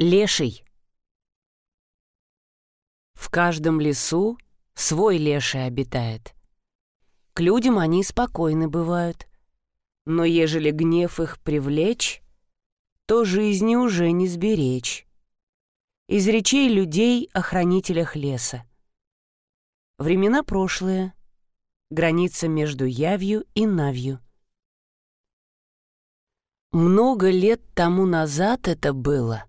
Леший. В каждом лесу свой леший обитает. К людям они спокойны бывают. Но ежели гнев их привлечь, то жизни уже не сберечь. Из речей людей о хранителях леса. Времена прошлые. Граница между явью и навью. Много лет тому назад это было.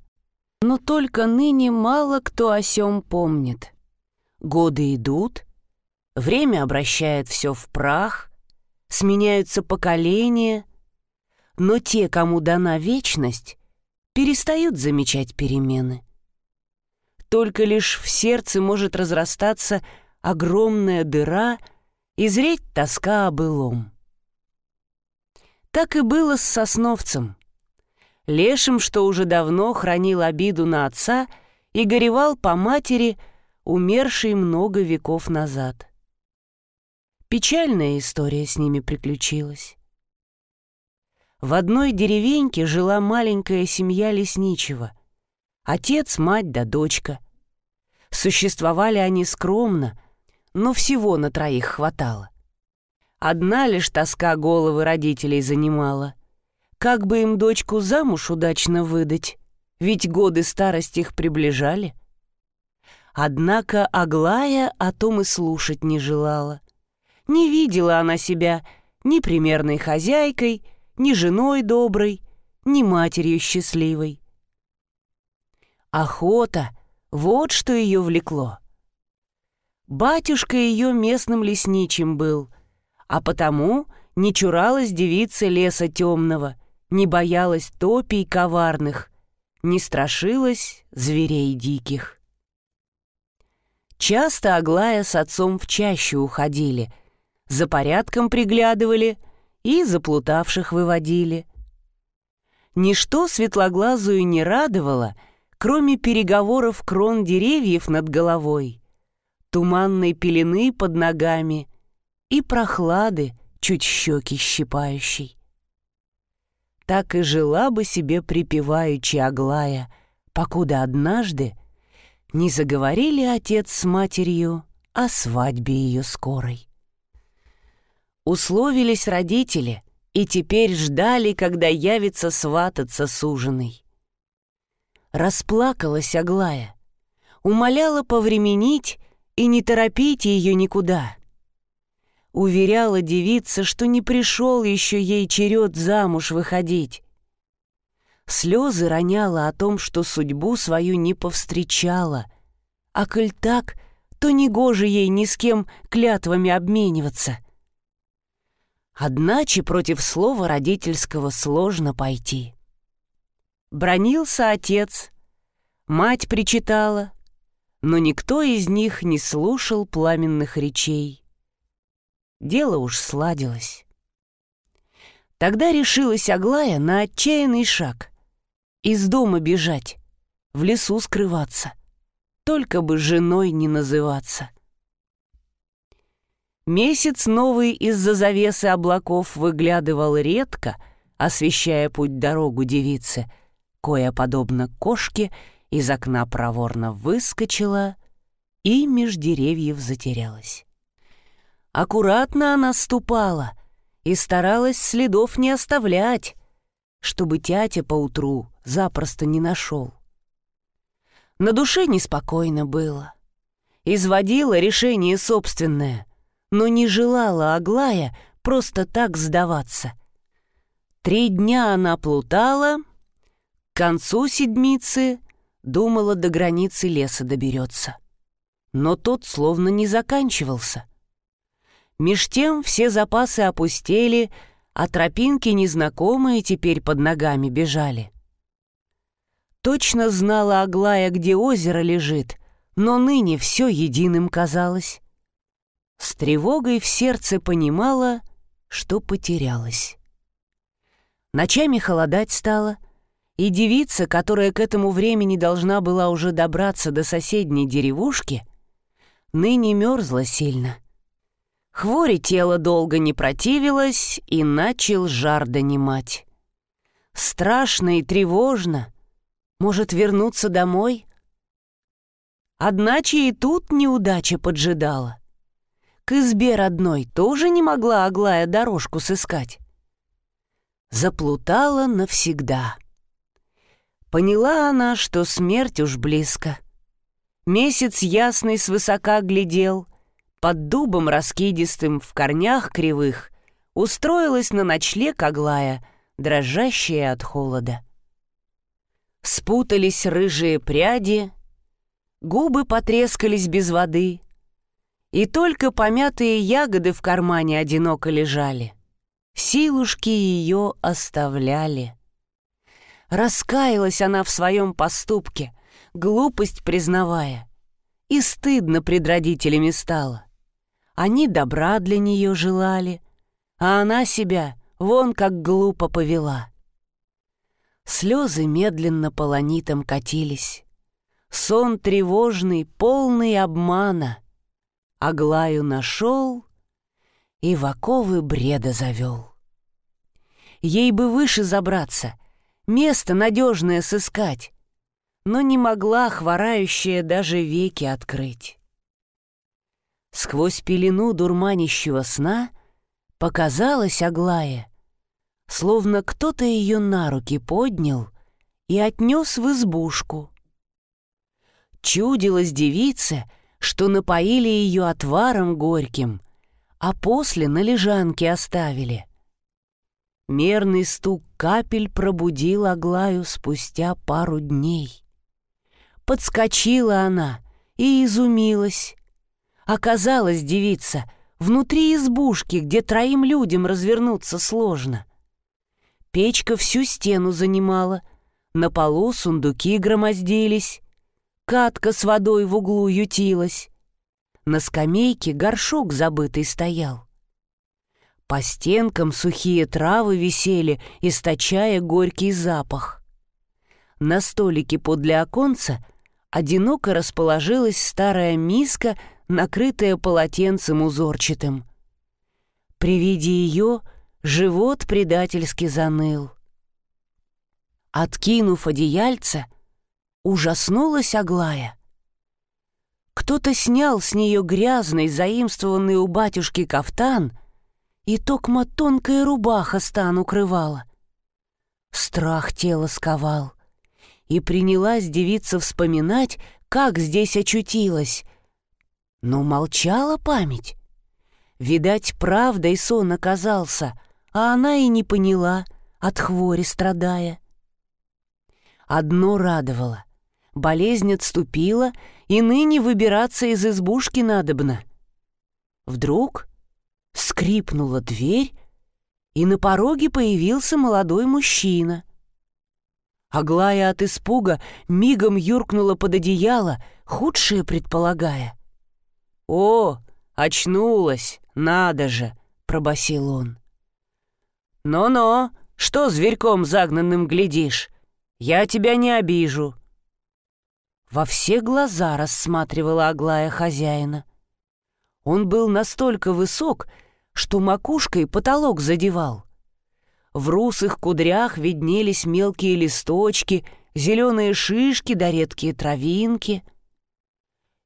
Но только ныне мало кто о сём помнит. Годы идут, время обращает все в прах, сменяются поколения, но те, кому дана вечность, перестают замечать перемены. Только лишь в сердце может разрастаться огромная дыра и зреть тоска о былом. Так и было с сосновцем. Лешим, что уже давно хранил обиду на отца и горевал по матери, умершей много веков назад. Печальная история с ними приключилась. В одной деревеньке жила маленькая семья лесничего. Отец, мать да дочка. Существовали они скромно, но всего на троих хватало. Одна лишь тоска головы родителей занимала. Как бы им дочку замуж удачно выдать? Ведь годы старости их приближали. Однако Аглая о том и слушать не желала. Не видела она себя ни примерной хозяйкой, ни женой доброй, ни матерью счастливой. Охота — вот что ее влекло. Батюшка ее местным лесничим был, а потому не чуралась девица леса темного — не боялась топий коварных, не страшилась зверей диких. Часто Аглая с отцом в чащу уходили, за порядком приглядывали и заплутавших выводили. Ничто светлоглазую не радовало, кроме переговоров крон деревьев над головой, туманной пелены под ногами и прохлады, чуть щеки щипающей так и жила бы себе припеваючи Аглая, покуда однажды не заговорили отец с матерью о свадьбе ее скорой. Условились родители и теперь ждали, когда явится свататься суженый. Расплакалась Аглая, умоляла повременить и не торопить ее никуда — Уверяла девица, что не пришел еще ей черед замуж выходить. Слезы роняла о том, что судьбу свою не повстречала. А коль так, то негоже ей ни с кем клятвами обмениваться. Одначе против слова родительского сложно пойти. Бронился отец, мать причитала, но никто из них не слушал пламенных речей дело уж сладилось. Тогда решилась Аглая на отчаянный шаг. Из дома бежать, в лесу скрываться, только бы женой не называться. Месяц новый из-за завесы облаков выглядывал редко, освещая путь-дорогу девице, кое, подобно кошке, из окна проворно выскочила и меж деревьев затерялась. Аккуратно она ступала и старалась следов не оставлять, чтобы тятя поутру запросто не нашел. На душе неспокойно было. Изводила решение собственное, но не желала Аглая просто так сдаваться. Три дня она плутала, к концу седмицы думала до границы леса доберется. Но тот словно не заканчивался. Меж тем все запасы опустели, а тропинки незнакомые теперь под ногами бежали. Точно знала Аглая, где озеро лежит, но ныне все единым казалось. С тревогой в сердце понимала, что потерялась. Ночами холодать стало, и девица, которая к этому времени должна была уже добраться до соседней деревушки, ныне мерзла сильно — Хвори тело долго не противилось, и начал жар донимать. Страшно и тревожно. Может, вернуться домой? Одначе и тут неудача поджидала. К избе родной тоже не могла Аглая дорожку сыскать. Заплутала навсегда. Поняла она, что смерть уж близко. Месяц ясный свысока глядел, под дубом раскидистым в корнях кривых устроилась на ночлег Аглая, дрожащая от холода. Спутались рыжие пряди, губы потрескались без воды, и только помятые ягоды в кармане одиноко лежали. Силушки ее оставляли. Раскаялась она в своем поступке, глупость признавая, и стыдно пред родителями стало. Они добра для нее желали, а она себя вон как глупо повела. Слезы медленно полонитом катились. Сон тревожный, полный обмана. Аглаю нашел и в оковы бреда завел. Ей бы выше забраться, место надежное сыскать, но не могла хворающая даже веки открыть. Сквозь пелену дурманящего сна показалась Аглая, словно кто-то ее на руки поднял и отнес в избушку. Чудилась девица, что напоили ее отваром горьким, а после на лежанке оставили. Мерный стук капель пробудил Аглаю спустя пару дней. Подскочила она и изумилась. Оказалась девица внутри избушки, где троим людям развернуться сложно. Печка всю стену занимала, на полу сундуки громоздились, катка с водой в углу ютилась. На скамейке горшок забытый стоял. По стенкам сухие травы висели, источая горький запах. На столике подле оконца одиноко расположилась старая миска, накрытая полотенцем узорчатым. При виде ее живот предательски заныл. Откинув одеяльце, ужаснулась Аглая. Кто-то снял с нее грязный, заимствованный у батюшки кафтан, и токма тонкая рубаха стан укрывала. Страх тело сковал, и принялась девица вспоминать, как здесь очутилась. Но молчала память. Видать, правдой сон оказался — а она и не поняла, от хвори страдая. Одно радовало — болезнь отступила, и ныне выбираться из избушки надобно. Вдруг скрипнула дверь, и на пороге появился молодой мужчина. Аглая от испуга мигом юркнула под одеяло, худшее предполагая. «О, очнулась, надо же!» — пробасил он. «Но-но, что зверьком загнанным глядишь? Я тебя не обижу». Во все глаза рассматривала Аглая хозяина. Он был настолько высок, что макушкой потолок задевал. В русых кудрях виднелись мелкие листочки, зеленые шишки да редкие травинки.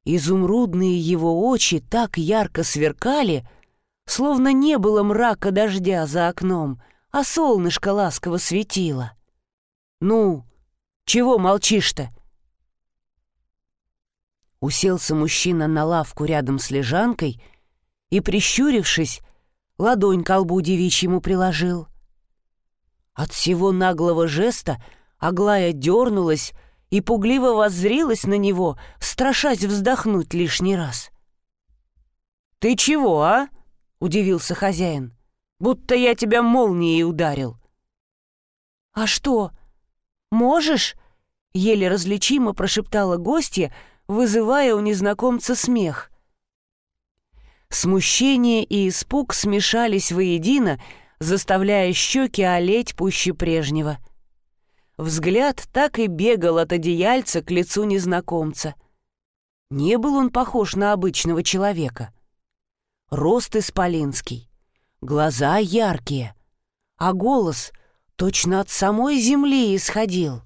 Изумрудные его очи так ярко сверкали, словно не было мрака дождя за окном, а солнышко ласково светило. «Ну, чего молчишь-то?» Уселся мужчина на лавку рядом с лежанкой и, прищурившись, ладонь к лбу девичьему приложил. От всего наглого жеста Аглая дернулась и пугливо воззрилась на него, страшась вздохнуть лишний раз. «Ты чего, а?» удивился хозяин. «Будто я тебя молнией ударил». «А что, можешь?» — еле различимо прошептала гостья, вызывая у незнакомца смех. Смущение и испуг смешались воедино, заставляя щеки олеть пуще прежнего. Взгляд так и бегал от одеяльца к лицу незнакомца. Не был он похож на обычного человека рост исполинский, глаза яркие, а голос точно от самой земли исходил.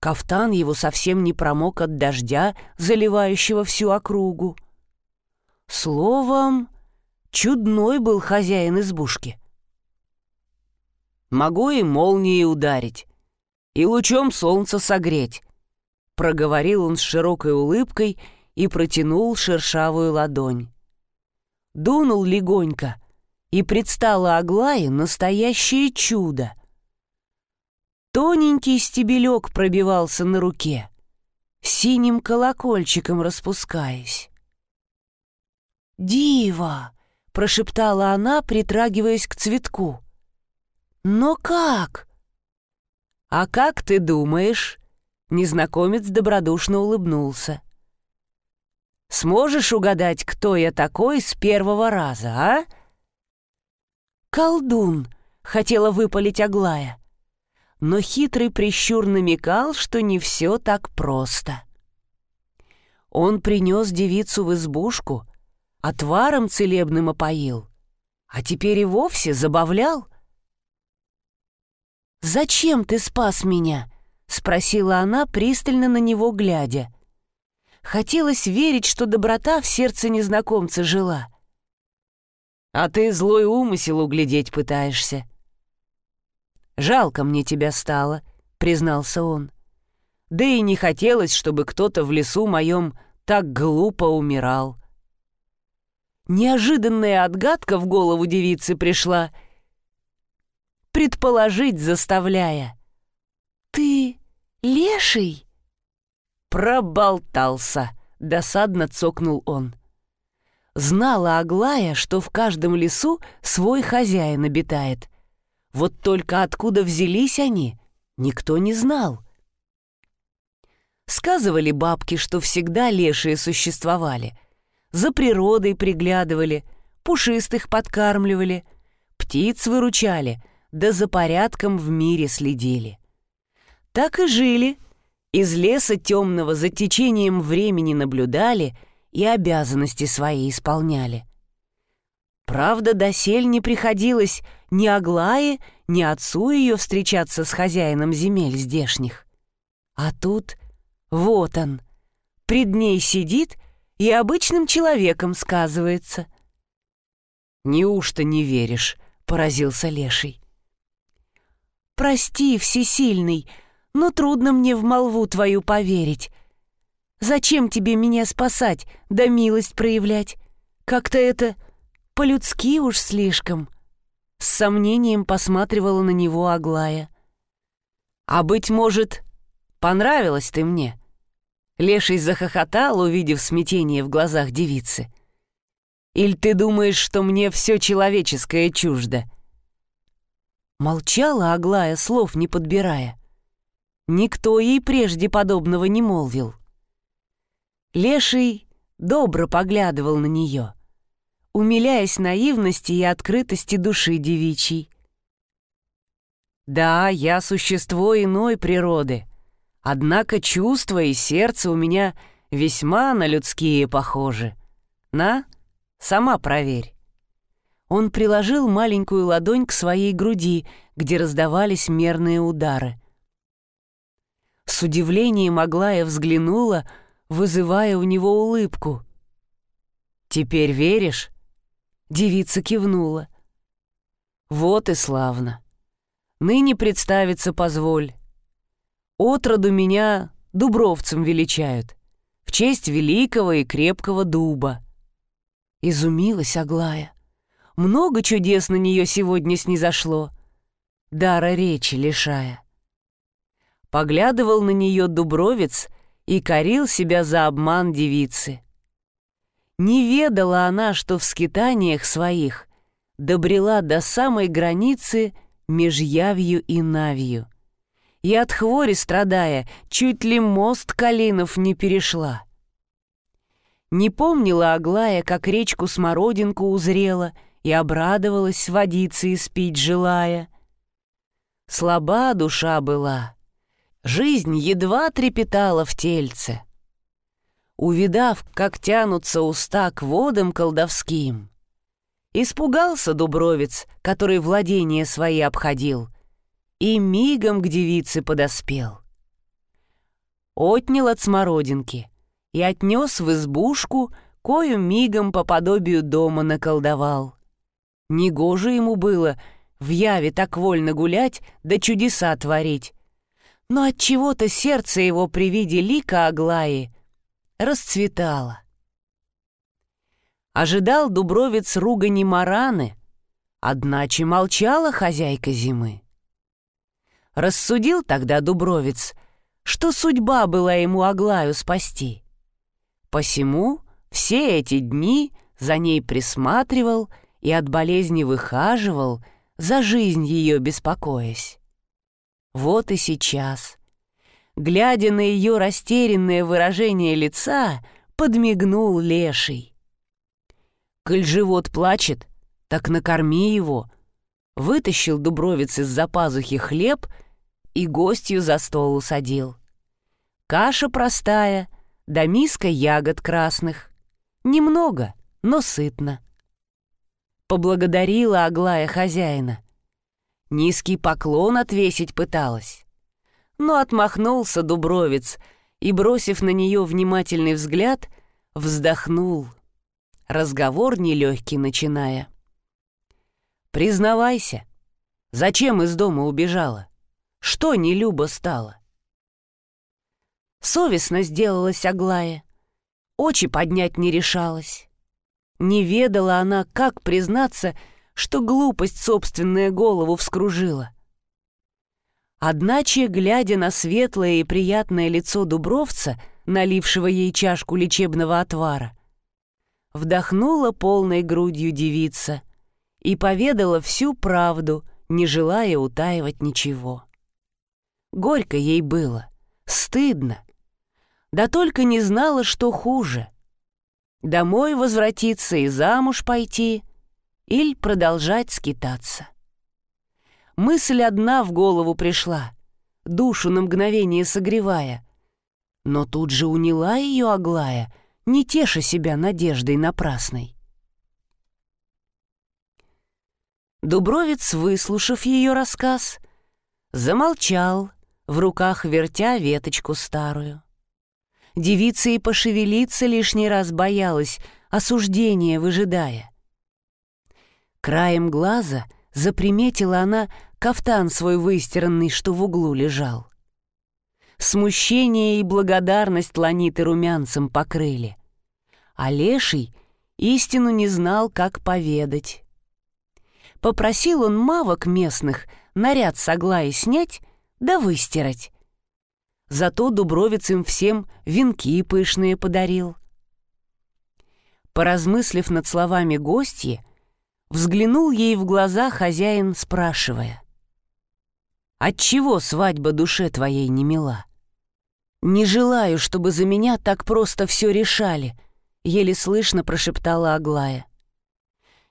Кафтан его совсем не промок от дождя, заливающего всю округу. Словом, чудной был хозяин избушки. «Могу и молнией ударить, и лучом солнца согреть», — проговорил он с широкой улыбкой и протянул шершавую ладонь. Дунул легонько, и предстало Аглае настоящее чудо. Тоненький стебелек пробивался на руке, синим колокольчиком распускаясь. «Дива!» — прошептала она, притрагиваясь к цветку. «Но как?» «А как ты думаешь?» — незнакомец добродушно улыбнулся. «Сможешь угадать, кто я такой с первого раза, а?» «Колдун!» — хотела выпалить Аглая. Но хитрый прищур намекал, что не все так просто. Он принес девицу в избушку, отваром целебным опоил, а теперь и вовсе забавлял. «Зачем ты спас меня?» — спросила она, пристально на него глядя. Хотелось верить, что доброта в сердце незнакомца жила. «А ты злой умысел углядеть пытаешься». «Жалко мне тебя стало», — признался он. «Да и не хотелось, чтобы кто-то в лесу моем так глупо умирал». Неожиданная отгадка в голову девицы пришла, предположить заставляя. «Ты леший?» «Проболтался», — досадно цокнул он. Знала Аглая, что в каждом лесу свой хозяин обитает. Вот только откуда взялись они, никто не знал. Сказывали бабки, что всегда лешие существовали — за природой приглядывали, пушистых подкармливали, птиц выручали, да за порядком в мире следили. Так и жили, из леса темного за течением времени наблюдали и обязанности свои исполняли. Правда, досель не приходилось ни Аглае, ни отцу ее встречаться с хозяином земель здешних. А тут вот он, пред ней сидит и обычным человеком сказывается». «Неужто не веришь?» — поразился Леший. «Прости, всесильный, но трудно мне в молву твою поверить. Зачем тебе меня спасать, да милость проявлять? Как-то это по-людски уж слишком». С сомнением посматривала на него Аглая. «А, быть может, понравилась ты мне?» Леший захохотал, увидев смятение в глазах девицы. «Иль ты думаешь, что мне все человеческое чуждо?» Молчала Аглая, слов не подбирая. Никто ей прежде подобного не молвил. Леший добро поглядывал на нее, умиляясь наивности и открытости души девичьей. «Да, я существо иной природы», Однако чувства и сердце у меня весьма на людские похожи. На, сама проверь». Он приложил маленькую ладонь к своей груди, где раздавались мерные удары. С удивлением Аглая взглянула, вызывая у него улыбку. «Теперь веришь?» Девица кивнула. «Вот и славно. Ныне представиться позволь. Отроду меня дубровцем величают, в честь великого и крепкого дуба. Изумилась Аглая. Много чудес на нее сегодня снизошло, дара речи лишая. Поглядывал на нее дубровец и корил себя за обман девицы. Не ведала она, что в скитаниях своих добрела до самой границы меж явью и навью и от хвори страдая, чуть ли мост Калинов не перешла. Не помнила Аглая, как речку Смородинку узрела и обрадовалась водиться и спить желая. Слаба душа была, жизнь едва трепетала в тельце. Увидав, как тянутся уста к водам колдовским, испугался Дубровец, который владения свои обходил — и мигом к девице подоспел. отнял от смородинки и отнес в избушку, кою мигом по подобию дома наколдовал. Негоже ему было в яве так вольно гулять да чудеса творить. Но от чего то сердце его при виде лика Аглаи расцветало. Ожидал Дубровец ругани Мараны, одначе молчала хозяйка зимы. Рассудил тогда Дубровец, что судьба была ему Аглаю спасти. Посему все эти дни за ней присматривал и от болезни выхаживал, за жизнь ее беспокоясь. Вот и сейчас, глядя на ее растерянное выражение лица, подмигнул леший. Коль живот плачет, так накорми его. Вытащил Дубровец из-за пазухи хлеб и гостью за стол усадил. Каша простая, да миска ягод красных. Немного, но сытно. Поблагодарила Аглая хозяина. Низкий поклон отвесить пыталась. Но отмахнулся Дубровец и, бросив на нее внимательный взгляд, вздохнул — разговор нелегкий начиная. «Признавайся, зачем из дома убежала? Что не Люба стала?» Совестно сделалась Аглая. Очи поднять не решалась. Не ведала она, как признаться, что глупость собственная голову вскружила. Одначе, глядя на светлое и приятное лицо Дубровца, налившего ей чашку лечебного отвара, Вдохнула полной грудью девица и поведала всю правду, не желая утаивать ничего. Горько ей было, стыдно. Да только не знала, что хуже. Домой возвратиться и замуж пойти или продолжать скитаться. Мысль одна в голову пришла, душу на мгновение согревая. Но тут же уняла ее Аглая — не теша себя надеждой напрасной. Дубровец, выслушав ее рассказ, замолчал, в руках вертя веточку старую. Девица и пошевелиться лишний раз боялась, осуждения выжидая. Краем глаза заприметила она кафтан свой выстиранный, что в углу лежал. Смущение и благодарность ланиты румянцем покрыли. А леший истину не знал, как поведать. Попросил он мавок местных наряд с Аглаи снять да выстирать. Зато Дубровец им всем венки пышные подарил. Поразмыслив над словами гостьи, взглянул ей в глаза хозяин, спрашивая. «Отчего свадьба душе твоей не мила?» «Не желаю, чтобы за меня так просто все решали», — еле слышно прошептала Аглая.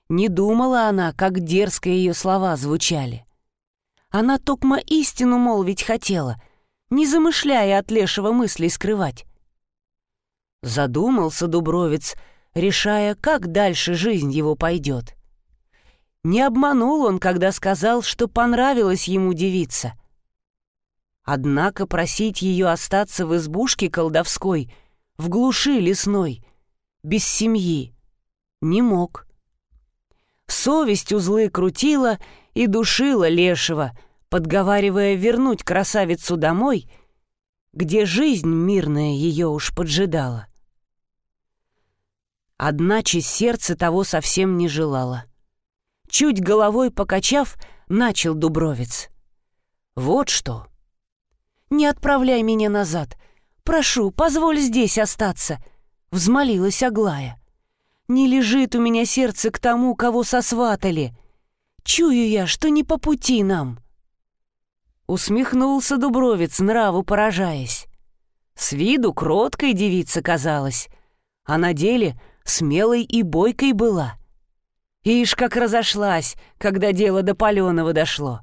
Не думала она, как дерзко ее слова звучали. Она токмо истину молвить хотела, не замышляя от лешего мыслей скрывать. Задумался Дубровец, решая, как дальше жизнь его пойдет. Не обманул он, когда сказал, что понравилась ему девица — Однако просить ее остаться в избушке колдовской, в глуши лесной, без семьи, не мог. Совесть узлы крутила и душила лешего, подговаривая вернуть красавицу домой, где жизнь мирная ее уж поджидала. Одначе сердце того совсем не желало. Чуть головой покачав, начал Дубровец. «Вот что!» Не отправляй меня назад. Прошу, позволь здесь остаться», — взмолилась Аглая. «Не лежит у меня сердце к тому, кого сосватали. Чую я, что не по пути нам». Усмехнулся Дубровец, нраву поражаясь. С виду кроткой девица казалась, а на деле смелой и бойкой была. Ишь, как разошлась, когда дело до паленого дошло.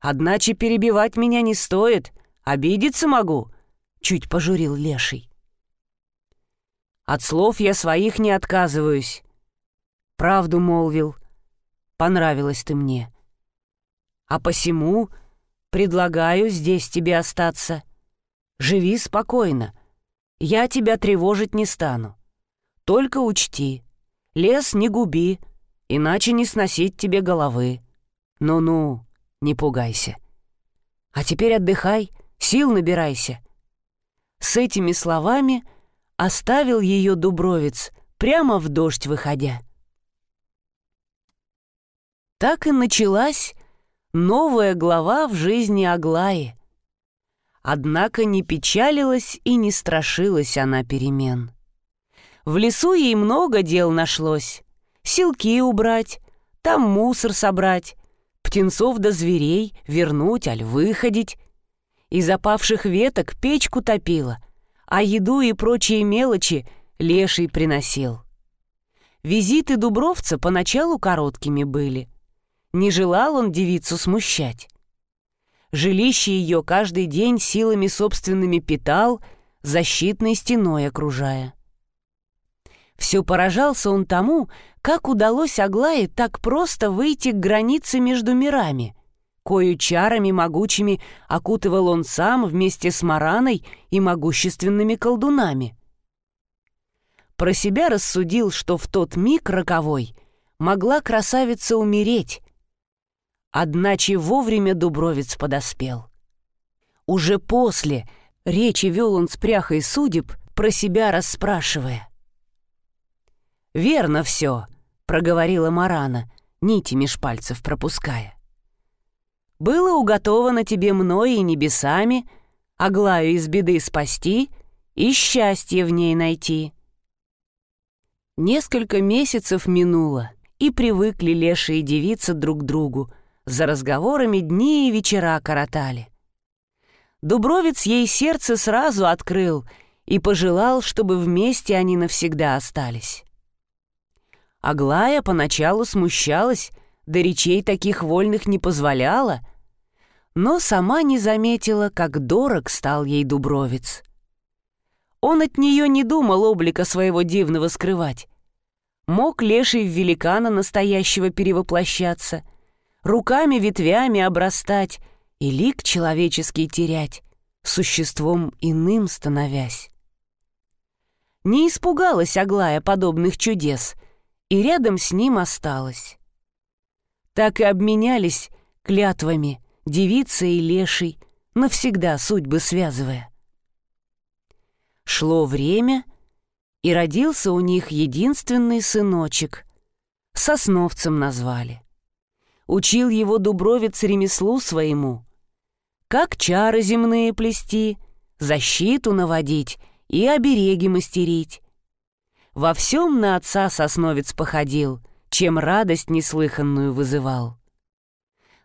Одначе перебивать меня не стоит, Обидеться могу?» — чуть пожурил леший. «От слов я своих не отказываюсь. Правду молвил. Понравилась ты мне. А посему предлагаю здесь тебе остаться. живи спокойно. Я тебя тревожить не стану. Только учти, лес не губи, иначе не сносить тебе головы. Ну-ну, не пугайся. А теперь отдыхай, сил набирайся. С этими словами оставил ее Дубровец, прямо в дождь выходя. Так и началась новая глава в жизни Аглаи. Однако не печалилась и не страшилась она перемен. В лесу ей много дел нашлось. Силки убрать, там мусор собрать, птенцов до да зверей вернуть, аль выходить. Из опавших веток печку топила, а еду и прочие мелочи леший приносил. Визиты Дубровца поначалу короткими были. Не желал он девицу смущать. Жилище ее каждый день силами собственными питал, защитной стеной окружая. Все поражался он тому, как удалось Аглае так просто выйти к границе между мирами. Кою чарами могучими окутывал он сам вместе с Мараной и могущественными колдунами. Про себя рассудил, что в тот миг роковой могла красавица умереть. Одначе вовремя Дубровец подоспел. Уже после речи вел он с пряхой судеб, про себя расспрашивая. «Верно все», — проговорила Марана, нити меж пальцев пропуская. «Было уготовано тебе мной и небесами, Аглаю из беды спасти и счастье в ней найти». Несколько месяцев минуло, и привыкли Леша и девица друг к другу, за разговорами дни и вечера коротали. Дубровец ей сердце сразу открыл и пожелал, чтобы вместе они навсегда остались. Аглая поначалу смущалась, да речей таких вольных не позволяла, но сама не заметила, как дорог стал ей Дубровец. Он от нее не думал облика своего дивного скрывать. Мог леший в великана настоящего перевоплощаться, руками ветвями обрастать и лик человеческий терять, существом иным становясь. Не испугалась Аглая подобных чудес — и рядом с ним осталась. Так и обменялись клятвами девица и леший, навсегда судьбы связывая. Шло время, и родился у них единственный сыночек. Сосновцем назвали. Учил его дубровец ремеслу своему. Как чары земные плести, защиту наводить и обереги мастерить. Во всем на отца сосновец походил, чем радость неслыханную вызывал.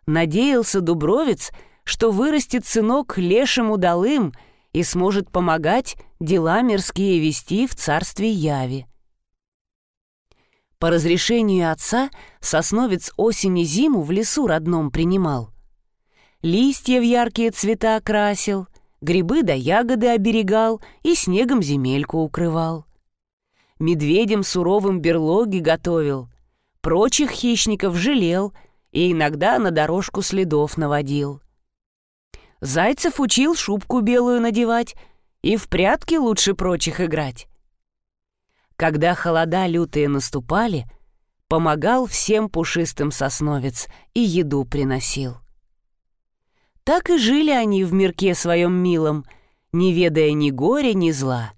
Надеялся Дубровец, что вырастет сынок лешим удалым и сможет помогать дела мирские вести в царстве Яви. По разрешению отца сосновец осень и зиму в лесу родном принимал. Листья в яркие цвета окрасил, грибы да ягоды оберегал и снегом земельку укрывал медведям суровым берлоги готовил, прочих хищников жалел и иногда на дорожку следов наводил. Зайцев учил шубку белую надевать и в прятки лучше прочих играть. Когда холода лютые наступали, помогал всем пушистым сосновец и еду приносил. Так и жили они в мирке своем милом, не ведая ни горя, ни зла.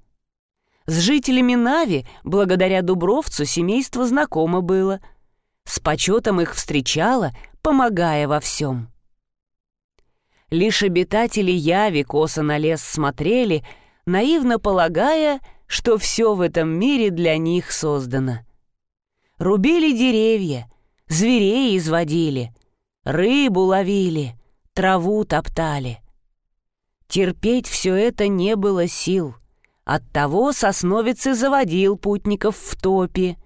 С жителями Нави, благодаря Дубровцу, семейство знакомо было. С почетом их встречало, помогая во всем. Лишь обитатели Яви косо на лес смотрели, наивно полагая, что все в этом мире для них создано. Рубили деревья, зверей изводили, рыбу ловили, траву топтали. Терпеть все это не было сил. Оттого сосновец и заводил путников в топе.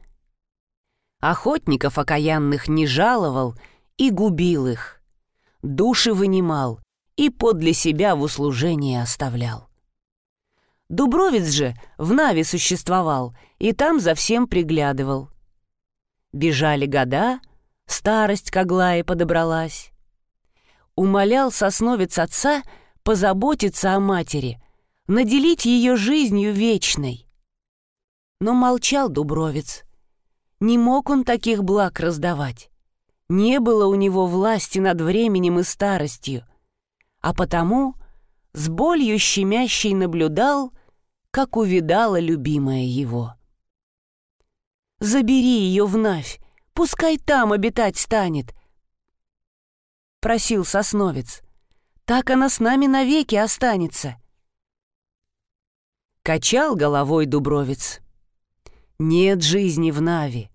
Охотников окаянных не жаловал и губил их. Души вынимал и подле себя в услужение оставлял. Дубровец же в Наве существовал и там за всем приглядывал. Бежали года, старость к подобралась. Умолял сосновец отца позаботиться о матери — наделить ее жизнью вечной. Но молчал Дубровец. Не мог он таких благ раздавать. Не было у него власти над временем и старостью, а потому с болью щемящей наблюдал, как увидала любимая его. «Забери ее в Навь, пускай там обитать станет», — просил сосновец. «Так она с нами навеки останется». Качал головой Дубровец. «Нет жизни в Нави.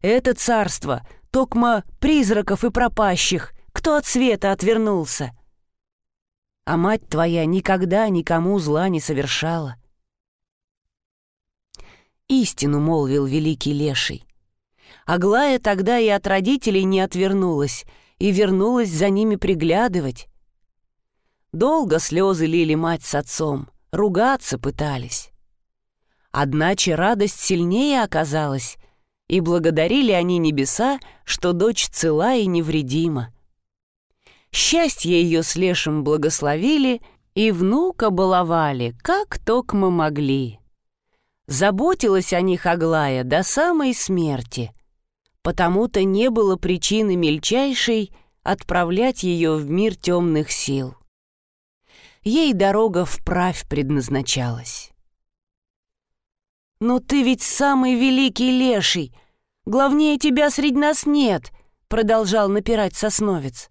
Это царство — токма призраков и пропащих, кто от света отвернулся. А мать твоя никогда никому зла не совершала. Истину молвил великий леший. Аглая тогда и от родителей не отвернулась, и вернулась за ними приглядывать. Долго слезы лили мать с отцом, ругаться пытались. Одначе радость сильнее оказалась, и благодарили они небеса, что дочь цела и невредима. Счастье ее с Лешим благословили, и внука баловали, как только мы могли. Заботилась о них Аглая до самой смерти, потому-то не было причины мельчайшей отправлять ее в мир темных сил ей дорога вправь предназначалась. «Но ты ведь самый великий леший! Главнее тебя среди нас нет!» — продолжал напирать сосновец.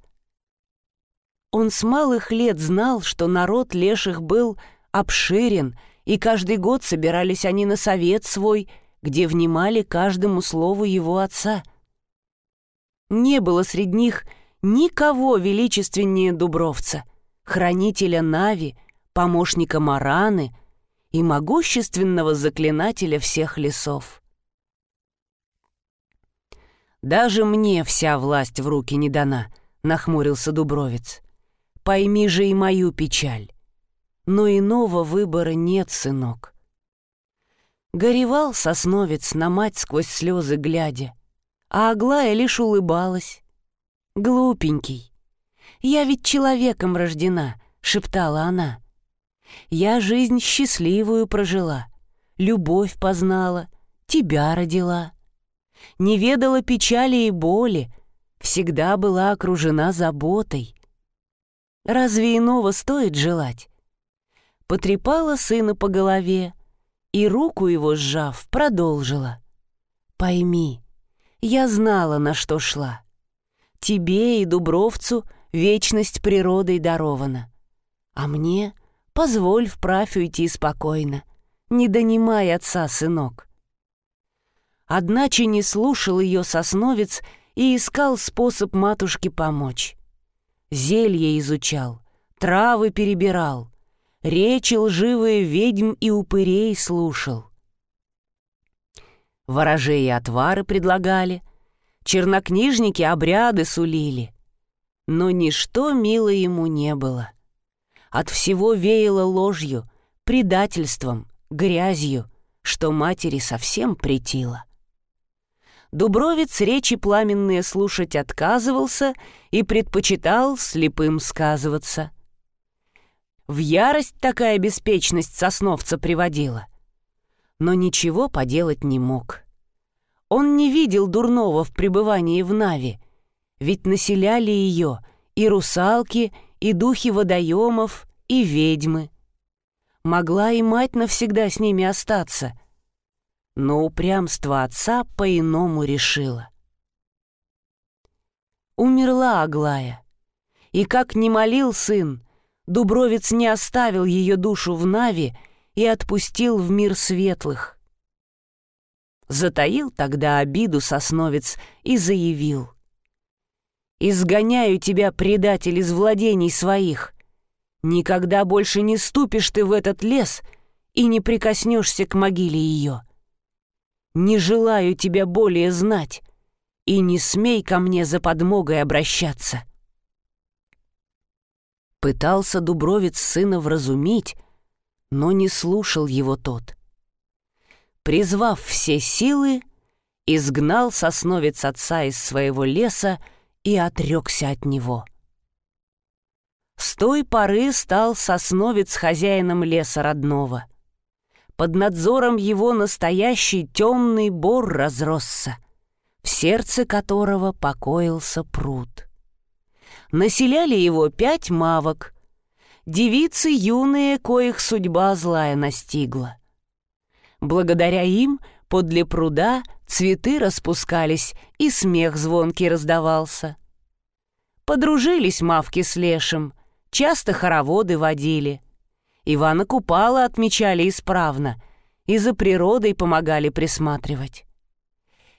Он с малых лет знал, что народ леших был обширен, и каждый год собирались они на совет свой, где внимали каждому слову его отца. Не было среди них никого величественнее Дубровца — хранителя Нави, помощника Мараны и могущественного заклинателя всех лесов. «Даже мне вся власть в руки не дана», — нахмурился Дубровец. «Пойми же и мою печаль. Но иного выбора нет, сынок». Горевал сосновец на мать сквозь слезы глядя, а Аглая лишь улыбалась. «Глупенький, «Я ведь человеком рождена», — шептала она. «Я жизнь счастливую прожила, любовь познала, тебя родила. Не ведала печали и боли, всегда была окружена заботой. Разве иного стоит желать?» Потрепала сына по голове и руку его сжав, продолжила. «Пойми, я знала, на что шла. Тебе и Дубровцу — вечность природой дарована. А мне позволь вправь уйти спокойно, не донимай отца, сынок. Одначе не слушал ее сосновец и искал способ матушке помочь. Зелье изучал, травы перебирал, речи лживые ведьм и упырей слушал. Ворожеи отвары предлагали, чернокнижники обряды сулили. Но ничто мило ему не было. От всего веяло ложью, предательством, грязью, что матери совсем претило. Дубровец речи пламенные слушать отказывался и предпочитал слепым сказываться. В ярость такая беспечность сосновца приводила. Но ничего поделать не мог. Он не видел дурного в пребывании в Нави, ведь населяли ее и русалки, и духи водоемов, и ведьмы. Могла и мать навсегда с ними остаться, но упрямство отца по-иному решило. Умерла Аглая, и как не молил сын, Дубровец не оставил ее душу в Нави и отпустил в мир светлых. Затаил тогда обиду сосновец и заявил. Изгоняю тебя, предатель, из владений своих. Никогда больше не ступишь ты в этот лес и не прикоснешься к могиле ее. Не желаю тебя более знать, и не смей ко мне за подмогой обращаться». Пытался Дубровец сына вразумить, но не слушал его тот. Призвав все силы, изгнал сосновец отца из своего леса и отрекся от него. С той поры стал сосновец хозяином леса родного. Под надзором его настоящий темный бор разросся, в сердце которого покоился пруд. Населяли его пять мавок, девицы юные, коих судьба злая настигла. Благодаря им подле пруда цветы распускались, и смех звонкий раздавался. Подружились мавки с лешим, часто хороводы водили. Ивана Купала отмечали исправно и за природой помогали присматривать.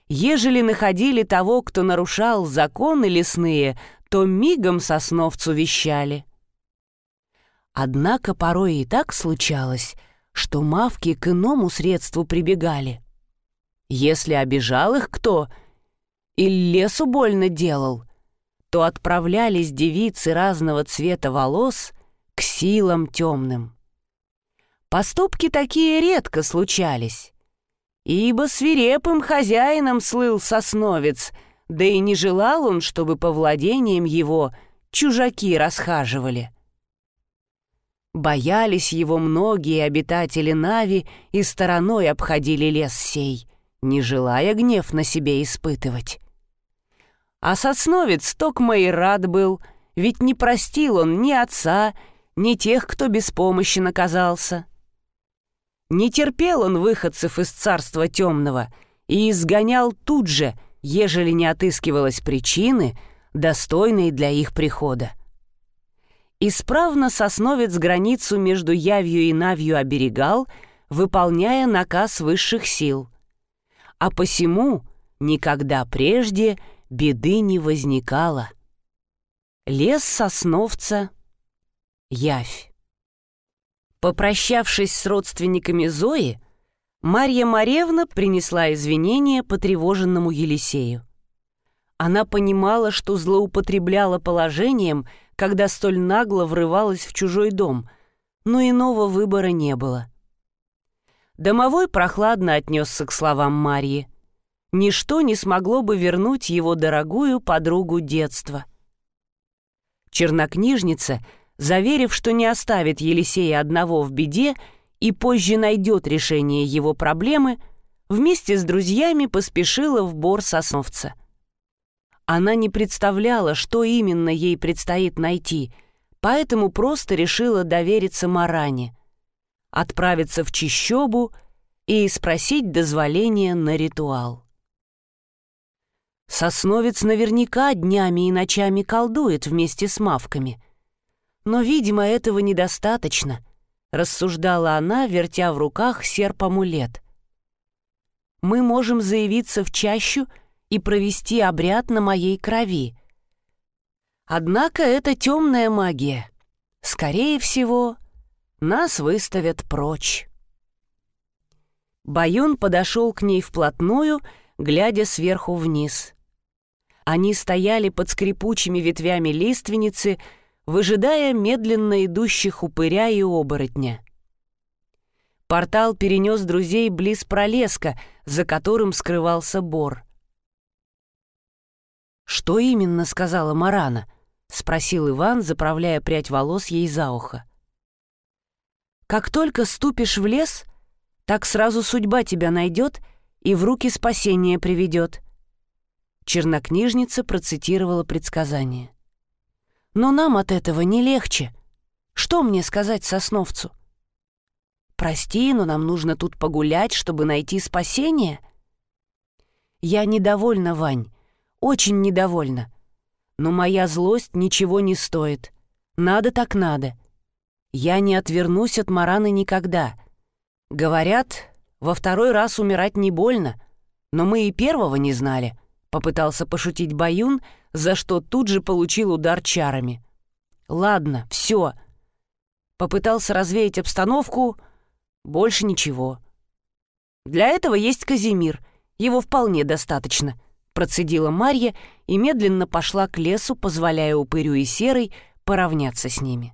Ежели находили того, кто нарушал законы лесные, то мигом сосновцу вещали. Однако порой и так случалось, что мавки к иному средству прибегали. Если обижал их кто или лесу больно делал, то отправлялись девицы разного цвета волос к силам темным. Поступки такие редко случались, ибо свирепым хозяином слыл сосновец, да и не желал он, чтобы по владениям его чужаки расхаживали. Боялись его многие обитатели Нави и стороной обходили лес сей, не желая гнев на себе испытывать. А сосновец токмо и рад был, ведь не простил он ни отца, ни тех, кто беспомощен оказался. Не терпел он выходцев из царства темного и изгонял тут же, ежели не отыскивалась причины, достойной для их прихода. Исправно сосновец границу между явью и навью оберегал, выполняя наказ высших сил. А посему никогда прежде — беды не возникало. Лес сосновца — явь. Попрощавшись с родственниками Зои, Марья Маревна принесла извинения потревоженному Елисею. Она понимала, что злоупотребляла положением, когда столь нагло врывалась в чужой дом, но иного выбора не было. Домовой прохладно отнесся к словам Марьи ничто не смогло бы вернуть его дорогую подругу детства. Чернокнижница, заверив, что не оставит Елисея одного в беде и позже найдет решение его проблемы, вместе с друзьями поспешила в бор сосновца. Она не представляла, что именно ей предстоит найти, поэтому просто решила довериться Маране, отправиться в Чищобу и спросить дозволения на ритуал. Сосновец наверняка днями и ночами колдует вместе с мавками. Но, видимо, этого недостаточно, рассуждала она, вертя в руках серп-амулет. Мы можем заявиться в чащу и провести обряд на моей крови. Однако это темная магия. Скорее всего, нас выставят прочь. Баюн подошел к ней вплотную, глядя сверху вниз. Они стояли под скрипучими ветвями лиственницы, выжидая медленно идущих упыря и оборотня. Портал перенес друзей близ пролеска, за которым скрывался бор. «Что именно?» — сказала Марана, — спросил Иван, заправляя прядь волос ей за ухо. «Как только ступишь в лес, так сразу судьба тебя найдет и в руки спасения приведет. Чернокнижница процитировала предсказание. «Но нам от этого не легче. Что мне сказать сосновцу?» «Прости, но нам нужно тут погулять, чтобы найти спасение?» «Я недовольна, Вань, очень недовольна. Но моя злость ничего не стоит. Надо так надо. Я не отвернусь от Мараны никогда. Говорят, во второй раз умирать не больно, но мы и первого не знали». Попытался пошутить Баюн, за что тут же получил удар чарами. «Ладно, все». Попытался развеять обстановку, больше ничего. «Для этого есть Казимир, его вполне достаточно», процедила Марья и медленно пошла к лесу, позволяя упырю и серой поравняться с ними.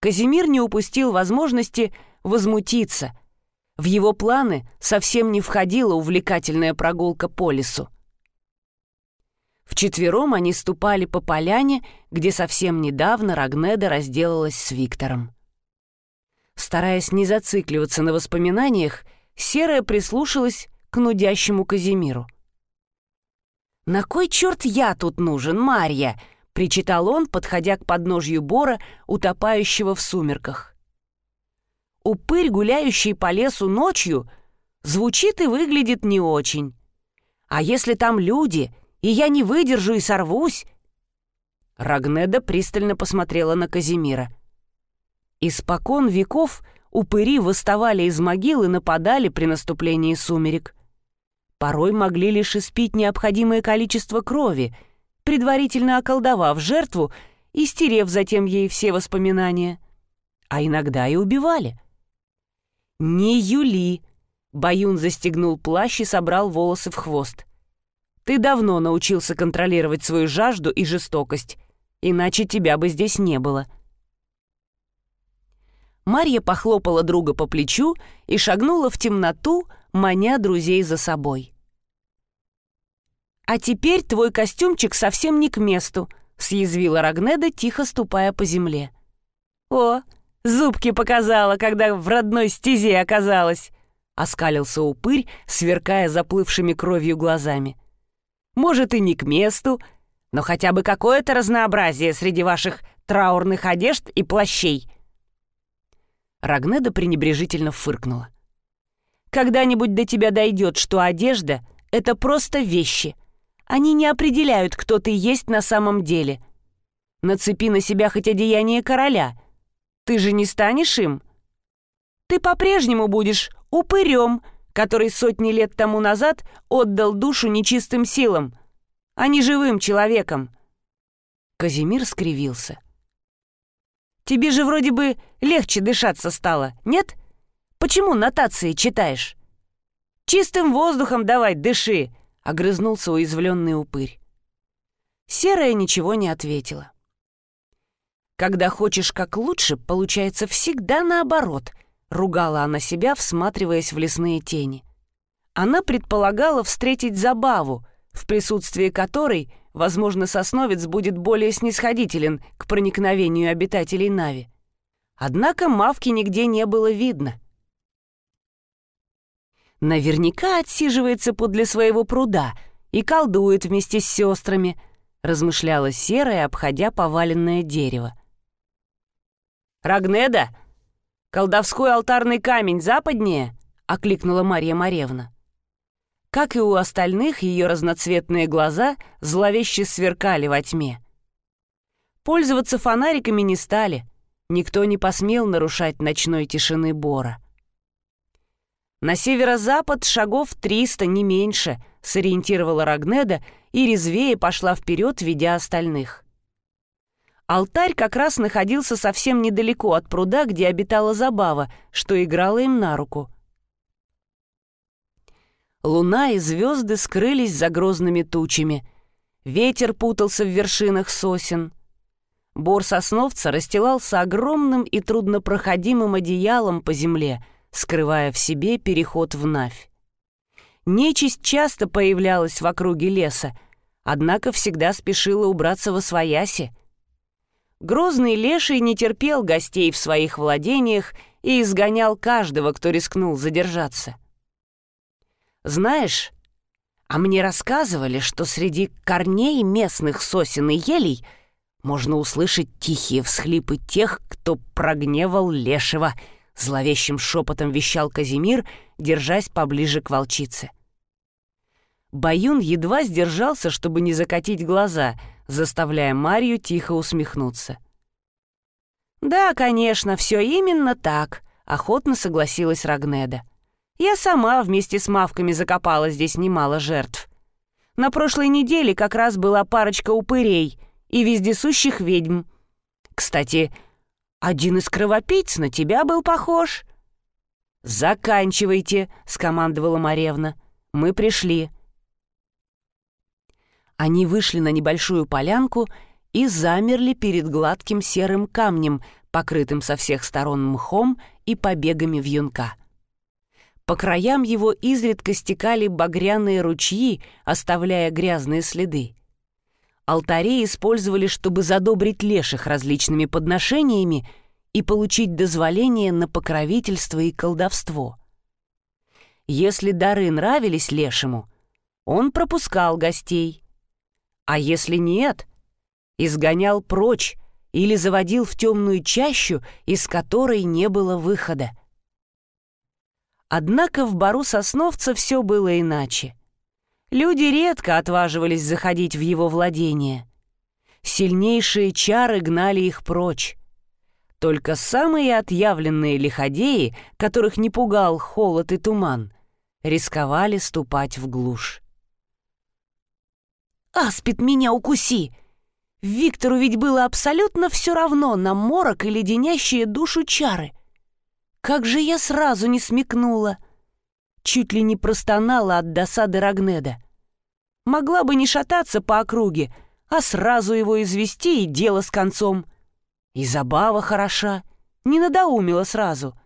Казимир не упустил возможности возмутиться. В его планы совсем не входила увлекательная прогулка по лесу. Вчетвером они ступали по поляне, где совсем недавно Рагнеда разделалась с Виктором. Стараясь не зацикливаться на воспоминаниях, Серая прислушалась к нудящему Казимиру. «На кой черт я тут нужен, Марья?» — причитал он, подходя к подножью бора, утопающего в сумерках. Упырь, гуляющий по лесу ночью, звучит и выглядит не очень. А если там люди, и я не выдержу и сорвусь? Рагнеда пристально посмотрела на Казимира. Испокон веков упыри восставали из могил и нападали при наступлении сумерек. Порой могли лишь испить необходимое количество крови, предварительно околдовав жертву и стерев затем ей все воспоминания. А иногда и убивали. «Не Юли!» Баюн застегнул плащ и собрал волосы в хвост. «Ты давно научился контролировать свою жажду и жестокость, иначе тебя бы здесь не было». Марья похлопала друга по плечу и шагнула в темноту, маня друзей за собой. «А теперь твой костюмчик совсем не к месту», — съязвила Рагнеда, тихо ступая по земле. «О, зубки показала, когда в родной стезе оказалась», — оскалился упырь, сверкая заплывшими кровью глазами. «Может, и не к месту, но хотя бы какое-то разнообразие среди ваших траурных одежд и плащей», Рагнеда пренебрежительно фыркнула. «Когда-нибудь до тебя дойдет, что одежда — это просто вещи. Они не определяют, кто ты есть на самом деле. Нацепи на себя хоть одеяние короля. Ты же не станешь им? Ты по-прежнему будешь упырем, который сотни лет тому назад отдал душу нечистым силам, а не живым человеком». Казимир скривился. Тебе же вроде бы легче дышаться стало, нет? Почему нотации читаешь? Чистым воздухом давай, дыши!» — огрызнулся уязвленный упырь. Серая ничего не ответила. «Когда хочешь как лучше, получается всегда наоборот», — ругала она себя, всматриваясь в лесные тени. Она предполагала встретить забаву, в присутствии которой — Возможно, сосновец будет более снисходителен к проникновению обитателей Нави. Однако мавки нигде не было видно. Наверняка отсиживается подле своего пруда и колдует вместе с сестрами, размышляла серая, обходя поваленное дерево. «Рагнеда! Колдовской алтарный камень западнее!» — окликнула Марья Маревна. Как и у остальных, ее разноцветные глаза зловеще сверкали во тьме. Пользоваться фонариками не стали. Никто не посмел нарушать ночной тишины Бора. На северо-запад шагов триста, не меньше, сориентировала Рагнеда и резвее пошла вперед, ведя остальных. Алтарь как раз находился совсем недалеко от пруда, где обитала забава, что играла им на руку — Луна и звезды скрылись за грозными тучами. Ветер путался в вершинах сосен. Бор сосновца расстилался огромным и труднопроходимым одеялом по земле, скрывая в себе переход в Навь. Нечисть часто появлялась в округе леса, однако всегда спешила убраться во свояси. Грозный леший не терпел гостей в своих владениях и изгонял каждого, кто рискнул задержаться. Знаешь, а мне рассказывали, что среди корней местных сосен и елей можно услышать тихие всхлипы тех, кто прогневал лешего, зловещим шепотом вещал Казимир, держась поближе к волчице. Баюн едва сдержался, чтобы не закатить глаза, заставляя Марию тихо усмехнуться. «Да, конечно, все именно так», — охотно согласилась Рагнеда. Я сама вместе с мавками закопала здесь немало жертв. На прошлой неделе как раз была парочка упырей и вездесущих ведьм. Кстати, один из кровопийц на тебя был похож. «Заканчивайте», — скомандовала Маревна. «Мы пришли». Они вышли на небольшую полянку и замерли перед гладким серым камнем, покрытым со всех сторон мхом и побегами вьюнка. По краям его изредка стекали багряные ручьи, оставляя грязные следы. алтари использовали, чтобы задобрить леших различными подношениями и получить дозволение на покровительство и колдовство. Если дары нравились лешему, он пропускал гостей. А если нет, изгонял прочь или заводил в темную чащу, из которой не было выхода. Однако в бару сосновца все было иначе. Люди редко отваживались заходить в его владение. Сильнейшие чары гнали их прочь. Только самые отъявленные лиходеи, которых не пугал холод и туман, рисковали ступать в глушь. «Аспид, меня укуси!» Виктору ведь было абсолютно все равно на морок и леденящие душу чары. Как же я сразу не смекнула! Чуть ли не простонала от досады Рагнеда. Могла бы не шататься по округе, а сразу его извести и дело с концом. И забава хороша, не надоумила сразу.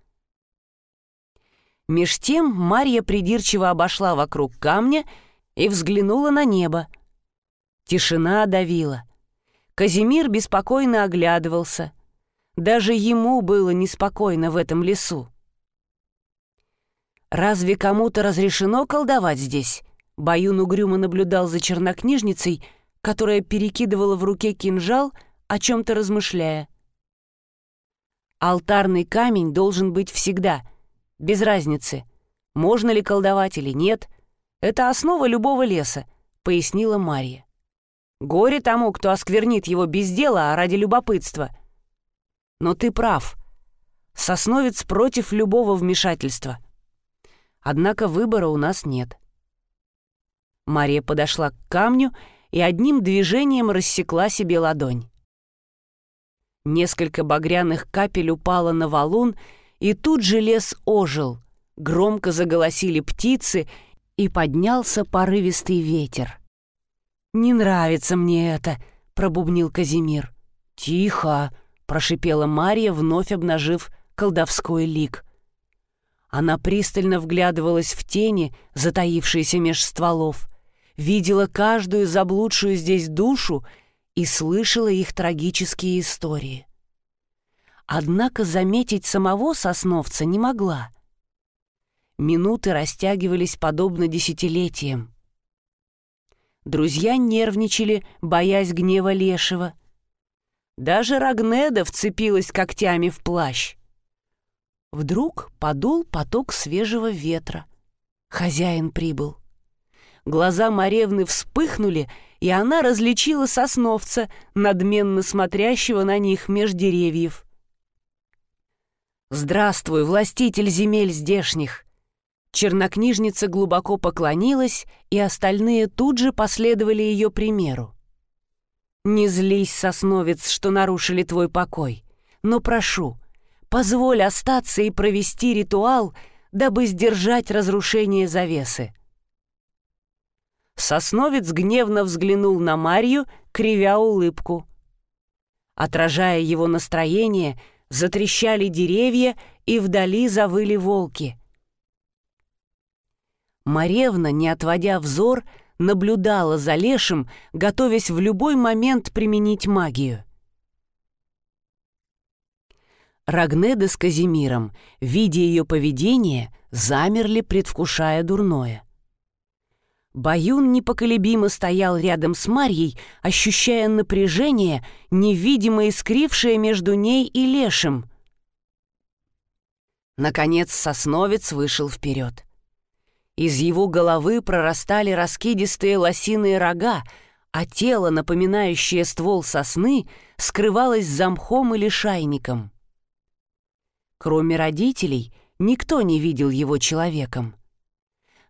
Меж тем Марья придирчиво обошла вокруг камня и взглянула на небо. Тишина давила. Казимир беспокойно оглядывался — даже ему было неспокойно в этом лесу. «Разве кому-то разрешено колдовать здесь?» Баюн угрюмо наблюдал за чернокнижницей, которая перекидывала в руке кинжал, о чем-то размышляя. «Алтарный камень должен быть всегда, без разницы, можно ли колдовать или нет. Это основа любого леса», — пояснила Марья. «Горе тому, кто осквернит его без дела, а ради любопытства. Но ты прав. Сосновец против любого вмешательства. Однако выбора у нас нет. Мария подошла к камню и одним движением рассекла себе ладонь. Несколько багряных капель упало на валун, и тут же лес ожил. Громко заголосили птицы, и поднялся порывистый ветер. «Не нравится мне это», — пробубнил Казимир. «Тихо!» прошипела Мария, вновь обнажив колдовской лик. Она пристально вглядывалась в тени, затаившиеся меж стволов, видела каждую заблудшую здесь душу и слышала их трагические истории. Однако заметить самого сосновца не могла. Минуты растягивались подобно десятилетиям. Друзья нервничали, боясь гнева лешего. Даже Рагнеда вцепилась когтями в плащ. Вдруг подул поток свежего ветра. Хозяин прибыл. Глаза Маревны вспыхнули, и она различила сосновца, надменно смотрящего на них меж деревьев. «Здравствуй, властитель земель здешних!» Чернокнижница глубоко поклонилась, и остальные тут же последовали ее примеру. Не злись, сосновец, что нарушили твой покой, но прошу, позволь остаться и провести ритуал, дабы сдержать разрушение завесы. Сосновец гневно взглянул на Марью, кривя улыбку. Отражая его настроение, затрещали деревья, и вдали завыли волки. Маревна, не отводя взор, наблюдала за Лешим, готовясь в любой момент применить магию. Рагнеда с Казимиром, видя ее поведение, замерли, предвкушая дурное. Баюн непоколебимо стоял рядом с Марьей, ощущая напряжение, невидимо искрившее между ней и Лешим. Наконец сосновец вышел вперед. Из его головы прорастали раскидистые лосиные рога, а тело, напоминающее ствол сосны, скрывалось за мхом или шайником. Кроме родителей, никто не видел его человеком.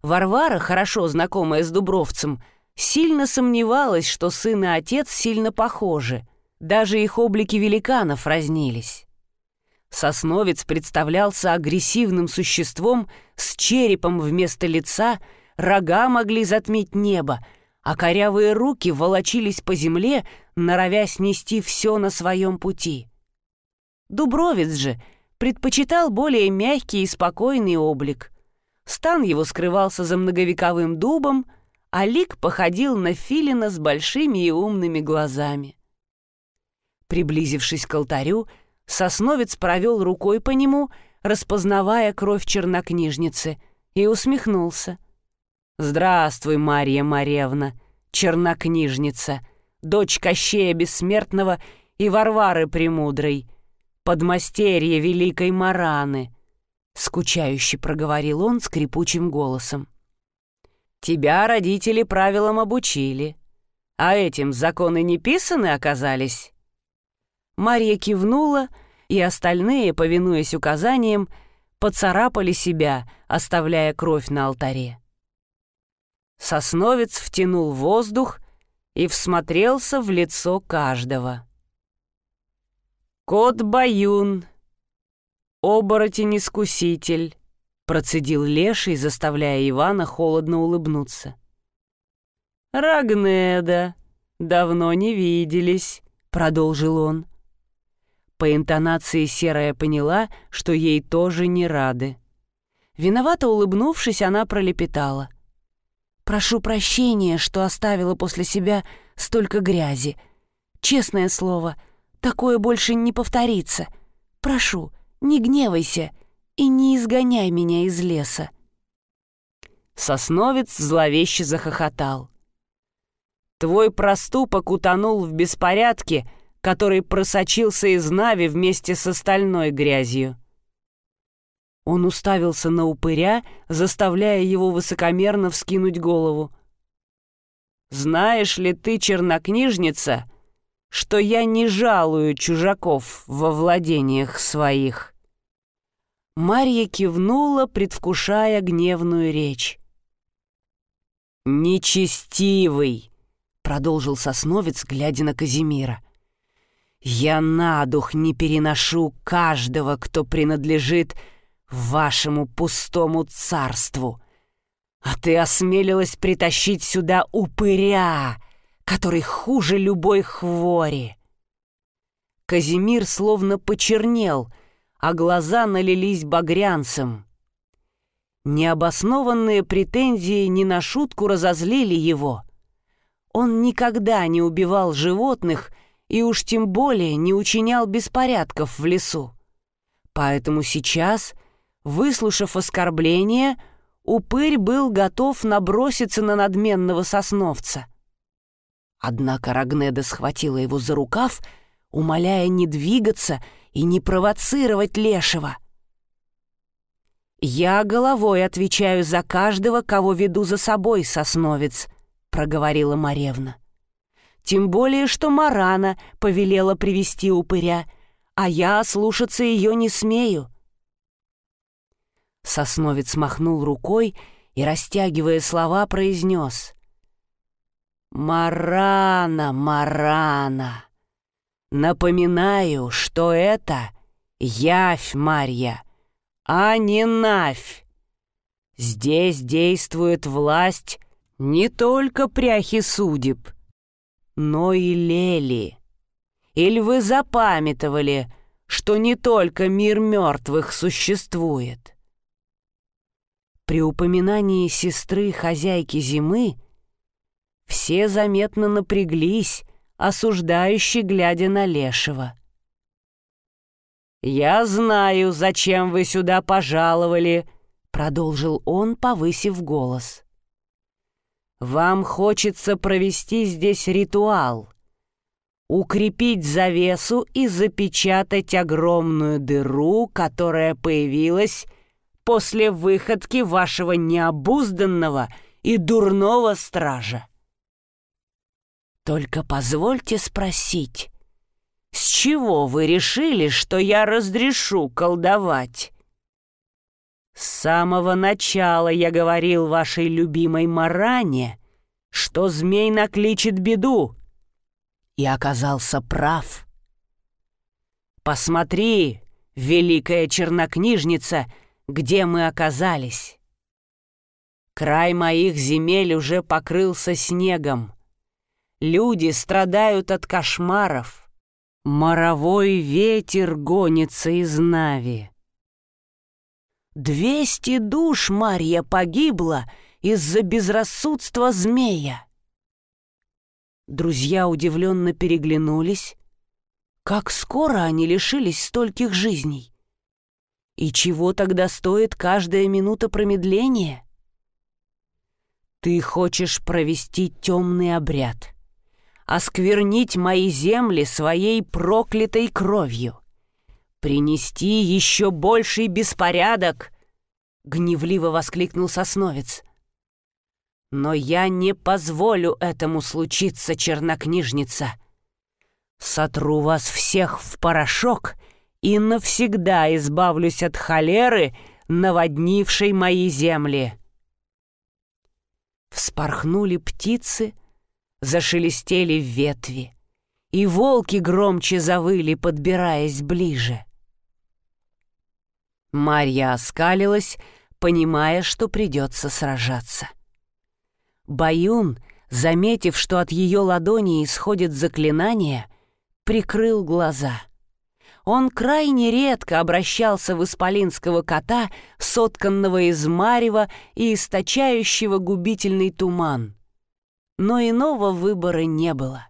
Варвара, хорошо знакомая с Дубровцем, сильно сомневалась, что сын и отец сильно похожи. Даже их облики великанов разнились. Сосновец представлялся агрессивным существом с черепом вместо лица, рога могли затмить небо, а корявые руки волочились по земле, норовя снести все на своем пути. Дубровец же предпочитал более мягкий и спокойный облик. Стан его скрывался за многовековым дубом, а лик походил на филина с большими и умными глазами. Приблизившись к алтарю, сосновец провел рукой по нему, распознавая кровь чернокнижницы, и усмехнулся. «Здравствуй, Марья Маревна, чернокнижница, дочь Кощея Бессмертного и Варвары Премудрой, подмастерье Великой Мараны», — скучающе проговорил он скрипучим голосом. «Тебя родители правилам обучили, а этим законы не писаны оказались?» Марья кивнула, и остальные, повинуясь указаниям, поцарапали себя, оставляя кровь на алтаре. Сосновец втянул воздух и всмотрелся в лицо каждого. «Кот Баюн, оборотень-искуситель», — процедил Леший, заставляя Ивана холодно улыбнуться. «Рагнеда, давно не виделись», — продолжил он. По интонации Серая поняла, что ей тоже не рады. Виновато улыбнувшись, она пролепетала. «Прошу прощения, что оставила после себя столько грязи. Честное слово — Такое больше не повторится. Прошу, не гневайся и не изгоняй меня из леса». Сосновец зловеще захохотал. «Твой проступок утонул в беспорядке, который просочился из Нави вместе с остальной грязью». Он уставился на упыря, заставляя его высокомерно вскинуть голову. «Знаешь ли ты, чернокнижница, что я не жалую чужаков во владениях своих». Марья кивнула, предвкушая гневную речь. «Нечестивый!» — продолжил сосновец, глядя на Казимира. «Я на дух не переношу каждого, кто принадлежит вашему пустому царству. А ты осмелилась притащить сюда упыря!» который хуже любой хвори. Казимир словно почернел, а глаза налились багрянцем. Необоснованные претензии не на шутку разозлили его. Он никогда не убивал животных и уж тем более не учинял беспорядков в лесу. Поэтому сейчас, выслушав оскорбление, упырь был готов наброситься на надменного сосновца. Однако Рагнеда схватила его за рукав, умоляя не двигаться и не провоцировать Лешего. «Я головой отвечаю за каждого, кого веду за собой, сосновец», — проговорила Маревна. «Тем более, что Марана повелела привести упыря, а я слушаться ее не смею». Сосновец махнул рукой и, растягивая слова, произнес. Марана, Марана. Напоминаю, что это явь, Марья, а не навь. Здесь действует власть не только пряхи судеб, но и лели. Или вы запамятовали, что не только мир мертвых существует? При упоминании сестры хозяйки зимы все заметно напряглись, осуждающие, глядя на Лешего. «Я знаю, зачем вы сюда пожаловали», — продолжил он, повысив голос. «Вам хочется провести здесь ритуал, укрепить завесу и запечатать огромную дыру, которая появилась после выходки вашего необузданного и дурного стража. Только позвольте спросить, с чего вы решили, что я разрешу колдовать? С самого начала я говорил вашей любимой Маране, что змей накличет беду, и оказался прав. Посмотри, великая чернокнижница, где мы оказались. Край моих земель уже покрылся снегом. Люди страдают от кошмаров. Моровой ветер гонится из Нави. Двести душ Марья погибло из-за безрассудства змея. Друзья удивленно переглянулись. Как скоро они лишились стольких жизней? И чего тогда стоит каждая минута промедления? Ты хочешь провести темный обряд, осквернить мои земли своей проклятой кровью, принести еще больший беспорядок, — гневливо воскликнул сосновец. Но я не позволю этому случиться, чернокнижница. Сотру вас всех в порошок и навсегда избавлюсь от холеры, наводнившей мои земли. Вспорхнули птицы, зашелестели ветви, и волки громче завыли, подбираясь ближе. Марья оскалилась, понимая, что придется сражаться. Баюн, заметив, что от ее ладони исходит заклинание, прикрыл глаза. Он крайне редко обращался в исполинского кота, сотканного из марева и источающего губительный туман. Но иного выбора не было.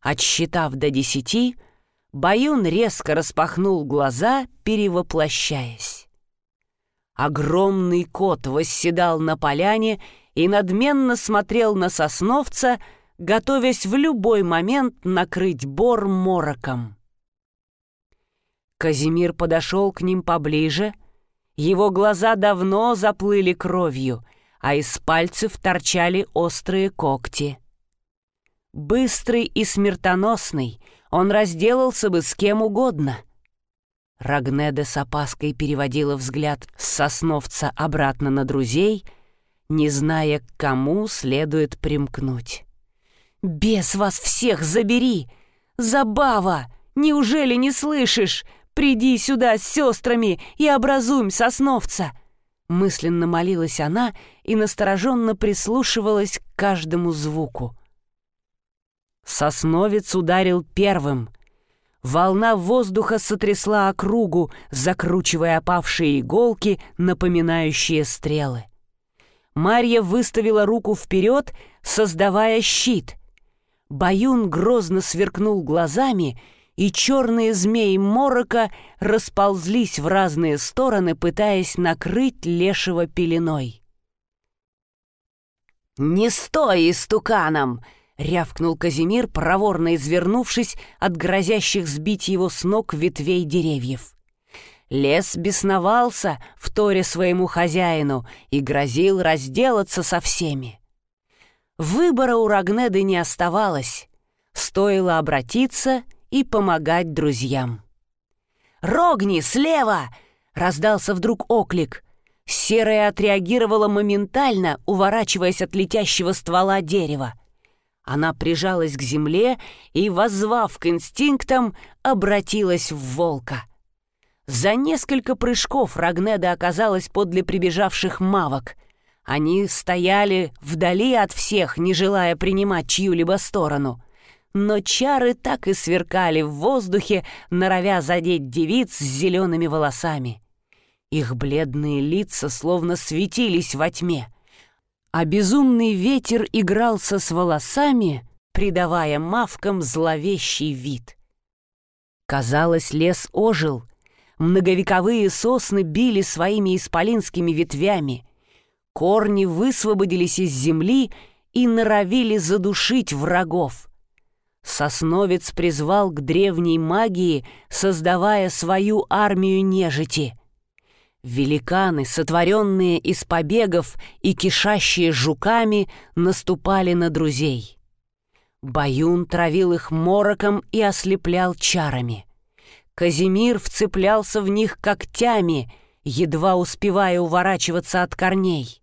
Отсчитав до десяти, Баюн резко распахнул глаза, перевоплощаясь. Огромный кот восседал на поляне и надменно смотрел на сосновца, готовясь в любой момент накрыть бор мороком. Казимир подошел к ним поближе. Его глаза давно заплыли кровью, а из пальцев торчали острые когти. Быстрый и смертоносный, он разделался бы с кем угодно. Рагнеда с опаской переводила взгляд с сосновца обратно на друзей — не зная, к кому следует примкнуть. «Бес вас всех забери! Забава! Неужели не слышишь? Приди сюда с сестрами и образуем сосновца!» Мысленно молилась она и настороженно прислушивалась к каждому звуку. Сосновец ударил первым. Волна воздуха сотрясла округу, закручивая опавшие иголки, напоминающие стрелы. Марья выставила руку вперед, создавая щит. Баюн грозно сверкнул глазами, и черные змеи морока расползлись в разные стороны, пытаясь накрыть лешего пеленой. «Не стой истуканом!» — рявкнул Казимир, проворно извернувшись от грозящих сбить его с ног ветвей деревьев. Лес бесновался, вторя своему хозяину, и грозил разделаться со всеми. Выбора у Рагнеды не оставалось. Стоило обратиться и помогать друзьям. «Рогни, слева!» — раздался вдруг оклик. Серая отреагировала моментально, уворачиваясь от летящего ствола дерева. Она прижалась к земле и, воззвав к инстинктам, обратилась в волка. За несколько прыжков Рагнеда оказалась подле прибежавших мавок. Они стояли вдали от всех, не желая принимать чью-либо сторону. Но чары так и сверкали в воздухе, норовя задеть девиц с зелеными волосами. Их бледные лица словно светились во тьме, а безумный ветер игрался с волосами, придавая мавкам зловещий вид. Казалось, лес ожил — Многовековые сосны били своими исполинскими ветвями. Корни высвободились из земли и норовили задушить врагов. Сосновец призвал к древней магии, создавая свою армию нежити. Великаны, сотворенные из побегов и кишащие жуками, наступали на друзей. Баюн травил их мороком и ослеплял чарами. Казимир вцеплялся в них когтями, едва успевая уворачиваться от корней.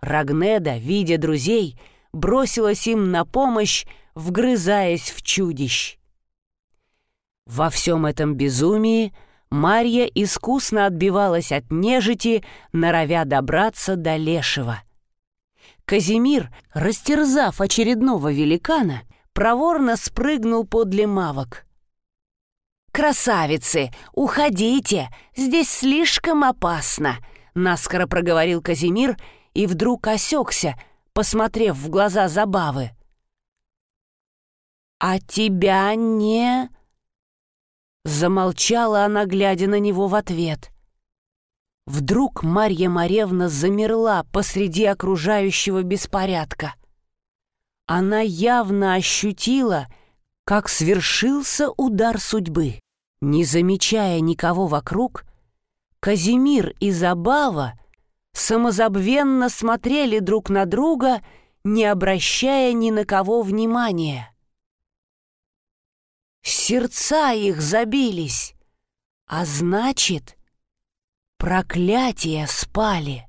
Рагнеда, видя друзей, бросилась им на помощь, вгрызаясь в чудищ. Во всем этом безумии Марья искусно отбивалась от нежити, норовя добраться до лешего. Казимир, растерзав очередного великана, проворно спрыгнул подле мавок. «Красавицы, уходите! Здесь слишком опасно!» — наскоро проговорил Казимир и вдруг осекся, посмотрев в глаза забавы. «А тебя не...» Замолчала она, глядя на него в ответ. Вдруг Марья Маревна замерла посреди окружающего беспорядка. Она явно ощутила, как свершился удар судьбы. Не замечая никого вокруг, Казимир и Забава самозабвенно смотрели друг на друга, не обращая ни на кого внимания. Сердца их забились, а значит, проклятия спали.